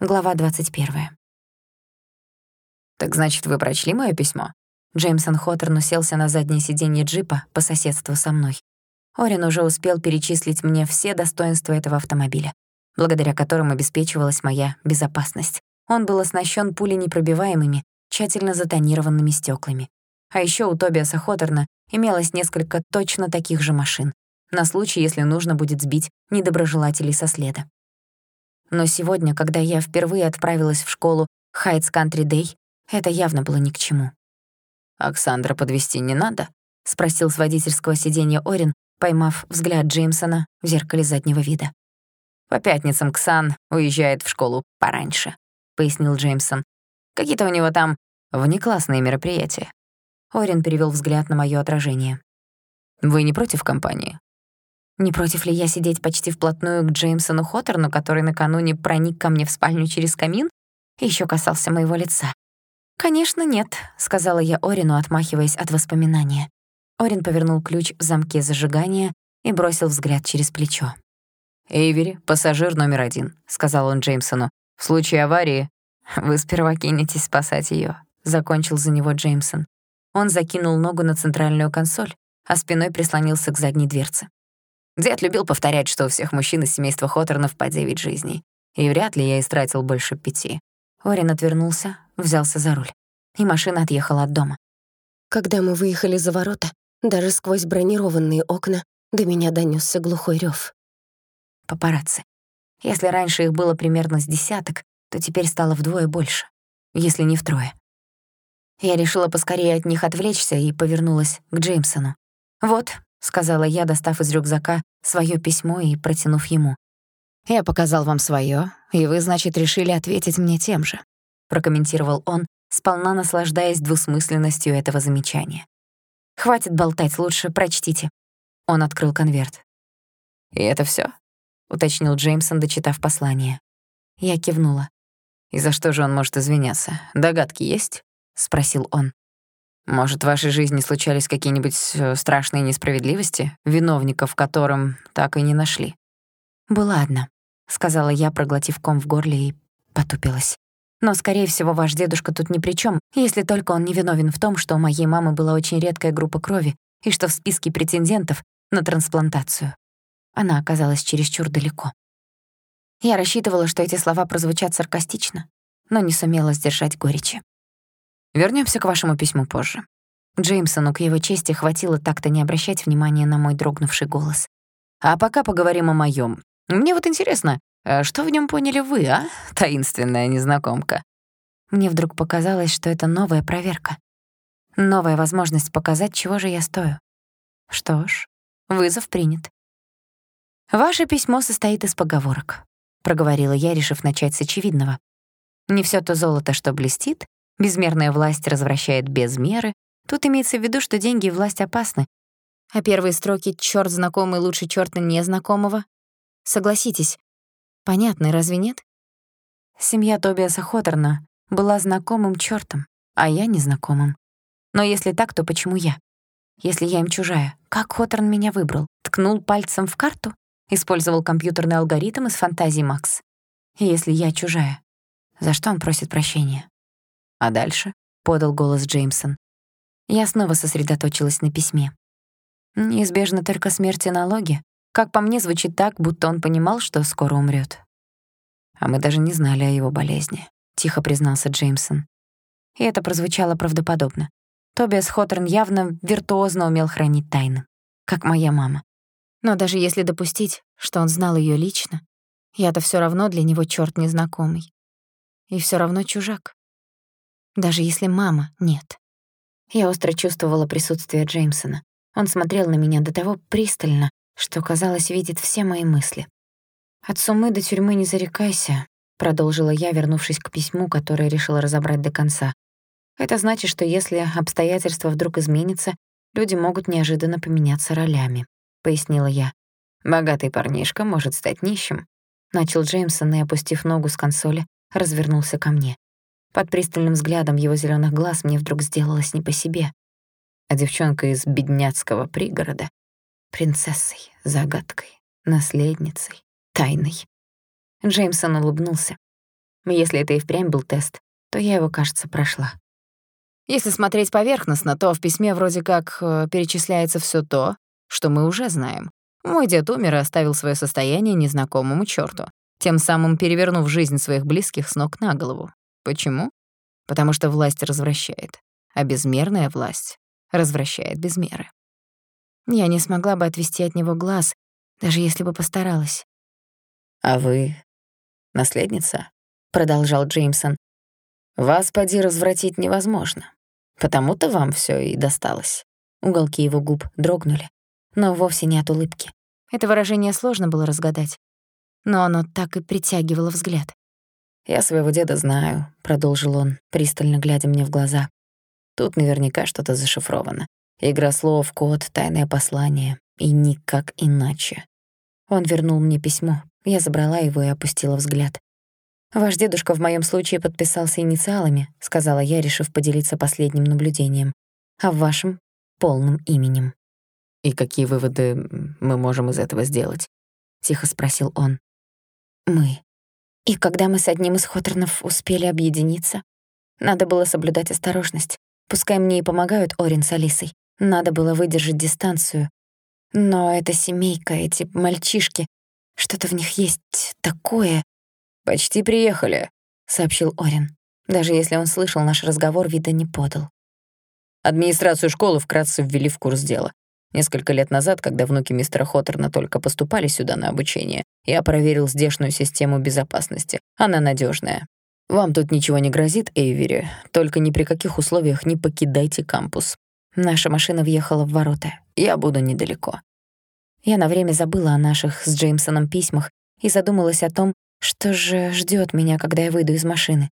Глава 21. «Так значит, вы прочли моё письмо?» Джеймсон Хоттерн уселся на заднее сиденье джипа по соседству со мной. Орин уже успел перечислить мне все достоинства этого автомобиля, благодаря которым обеспечивалась моя безопасность. Он был оснащен пуленепробиваемыми, тщательно затонированными стеклами. А ещё у Тобиаса Хоттерна имелось несколько точно таких же машин, на случай, если нужно будет сбить недоброжелателей со следа. Но сегодня, когда я впервые отправилась в школу Хайтс Кантри Дэй, это явно было ни к чему. «Оксандра подвести не надо?» — спросил с водительского сиденья Орин, поймав взгляд Джеймсона в зеркале заднего вида. «По пятницам Ксан уезжает в школу пораньше», — пояснил Джеймсон. «Какие-то у него там внеклассные мероприятия». Орин перевёл взгляд на моё отражение. «Вы не против компании?» Не против ли я сидеть почти вплотную к Джеймсону Хоттерну, который накануне проник ко мне в спальню через камин и ещё касался моего лица? «Конечно, нет», — сказала я Орину, отмахиваясь от воспоминания. Орин повернул ключ в замке зажигания и бросил взгляд через плечо. «Эйвери, пассажир номер один», — сказал он Джеймсону. «В случае аварии вы сперва кинетесь спасать её», — закончил за него Джеймсон. Он закинул ногу на центральную консоль, а спиной прислонился к задней дверце. Дед любил повторять, что у всех мужчин из семейства Хоторнов по девять жизней. И вряд ли я истратил больше пяти. Орин отвернулся, взялся за руль. И машина отъехала от дома. Когда мы выехали за ворота, даже сквозь бронированные окна до меня донёсся глухой рёв. Папарацци. Если раньше их было примерно с десяток, то теперь стало вдвое больше, если не втрое. Я решила поскорее от них отвлечься и повернулась к Джеймсону. «Вот, — сказала я, достав из рюкзака своё письмо и протянув ему. «Я показал вам своё, и вы, значит, решили ответить мне тем же», — прокомментировал он, сполна наслаждаясь двусмысленностью этого замечания. «Хватит болтать, лучше прочтите». Он открыл конверт. «И это всё?» — уточнил Джеймсон, дочитав послание. Я кивнула. «И за что же он может извиняться? Догадки есть?» — спросил он. Может, в вашей жизни случались какие-нибудь э, страшные несправедливости, виновников которым так и не нашли? «Была одна», — сказала я, проглотив ком в горле и потупилась. «Но, скорее всего, ваш дедушка тут ни при чём, если только он не виновен в том, что у моей мамы была очень редкая группа крови и что в списке претендентов на трансплантацию. Она оказалась чересчур далеко. Я рассчитывала, что эти слова прозвучат саркастично, но не сумела сдержать горечи. Вернемся к вашему письму позже. Джеймсону к его чести хватило так-то не обращать внимания на мой дрогнувший голос. А пока поговорим о моем. Мне вот интересно, э, что в нем поняли вы, а, таинственная незнакомка? Мне вдруг показалось, что это новая проверка. Новая возможность показать, чего же я стою. Что ж, вызов принят. «Ваше письмо состоит из поговорок», — проговорила я, решив начать с очевидного. «Не всё то золото, что блестит, Безмерная власть развращает без меры. Тут имеется в виду, что деньги и власть опасны. А первые строки «чёрт знакомый лучше чёрта незнакомого» Согласитесь, понятны, разве нет? Семья Тобиаса Хоттерна была знакомым чёртом, а я незнакомым. Но если так, то почему я? Если я им чужая, как Хоттерн меня выбрал? Ткнул пальцем в карту? Использовал компьютерный алгоритм из фантазии Макс? И если я чужая, за что он просит прощения? А дальше? подал голос Джеймсон. Я снова сосредоточилась на письме. Неизбежно только смерть и налоги. Как по мне, звучит так, будто он понимал, что скоро умрёт. А мы даже не знали о его болезни, тихо признался Джеймсон. И это прозвучало правдоподобно. Тобиас Хоттерн явно виртуозно умел хранить тайны, как моя мама. Но даже если допустить, что он знал её лично, я-то всё равно для него чёрт незнакомый. И всё равно чужак даже если мама нет. Я остро чувствовала присутствие Джеймсона. Он смотрел на меня до того пристально, что, казалось, видит все мои мысли. «От сумы до тюрьмы не зарекайся», — продолжила я, вернувшись к письму, которое решила разобрать до конца. «Это значит, что если обстоятельства вдруг изменятся, люди могут неожиданно поменяться ролями», — пояснила я. «Богатый парнишка может стать нищим», — начал Джеймсон и, опустив ногу с консоли, развернулся ко мне. Под пристальным взглядом его зелёных глаз мне вдруг сделалось не по себе. А девчонка из бедняцкого пригорода — принцессой, загадкой, наследницей, тайной. Джеймсон улыбнулся. Если это и впрямь был тест, то я его, кажется, прошла. Если смотреть поверхностно, то в письме вроде как э, перечисляется все то, что мы уже знаем. Мой дед умер и оставил свое состояние незнакомому чёрту, тем самым перевернув жизнь своих близких с ног на голову. Почему? Потому что власть развращает, а безмерная власть развращает без меры. Я не смогла бы отвести от него глаз, даже если бы постаралась. «А вы наследница?» — продолжал Джеймсон. «Вас, поди, развратить невозможно. Потому-то вам всё и досталось». Уголки его губ дрогнули, но вовсе не от улыбки. Это выражение сложно было разгадать, но оно так и притягивало взгляд. «Я своего деда знаю», — продолжил он, пристально глядя мне в глаза. «Тут наверняка что-то зашифровано. Игра слов, код, тайное послание. И никак иначе». Он вернул мне письмо. Я забрала его и опустила взгляд. «Ваш дедушка в моем случае подписался инициалами», — сказала я, решив поделиться последним наблюдением. «А в вашем — полным именем». «И какие выводы мы можем из этого сделать?» — тихо спросил он. «Мы. И когда мы с одним из Хоторнов успели объединиться, надо было соблюдать осторожность. Пускай мне и помогают Орин с Алисой. Надо было выдержать дистанцию. Но эта семейка, эти мальчишки, что-то в них есть такое. «Почти приехали», — сообщил Орин. Даже если он слышал наш разговор, вида не подал. Администрацию школы вкратце ввели в курс дела. Несколько лет назад, когда внуки мистера Хоттерна только поступали сюда на обучение, я проверил здешнюю систему безопасности. Она надежная. Вам тут ничего не грозит, Эйвери, только ни при каких условиях не покидайте кампус. Наша машина въехала в ворота. Я буду недалеко. Я на время забыла о наших с Джеймсоном письмах и задумалась о том, что же ждёт меня, когда я выйду из машины.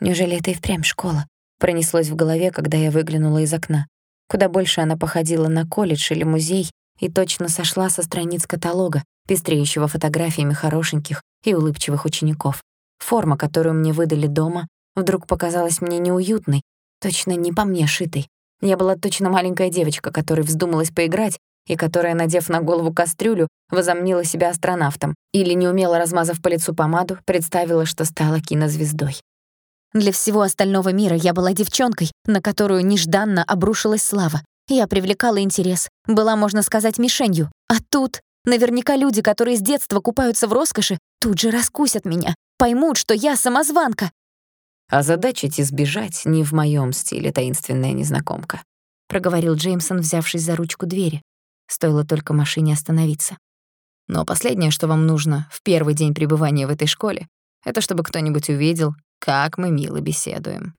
Неужели это и впрямь школа? Пронеслось в голове, когда я выглянула из окна. Куда больше она походила на колледж или музей и точно сошла со страниц каталога, пестреющего фотографиями хорошеньких и улыбчивых учеников. Форма, которую мне выдали дома, вдруг показалась мне неуютной, точно не по мне шитой. Я была точно маленькая девочка, которой вздумалась поиграть, и которая, надев на голову кастрюлю, возомнила себя астронавтом, или, неумело размазав по лицу помаду, представила, что стала кинозвездой. Для всего остального мира я была девчонкой, на которую нежданно обрушилась слава. Я привлекала интерес, была, можно сказать, мишенью. А тут наверняка люди, которые с детства купаются в роскоши, тут же раскусят меня, поймут, что я самозванка. А задачить избежать не в моем стиле, таинственная незнакомка», — проговорил Джеймсон, взявшись за ручку двери. Стоило только машине остановиться. «Но последнее, что вам нужно в первый день пребывания в этой школе, это чтобы кто-нибудь увидел, как мы мило беседуем.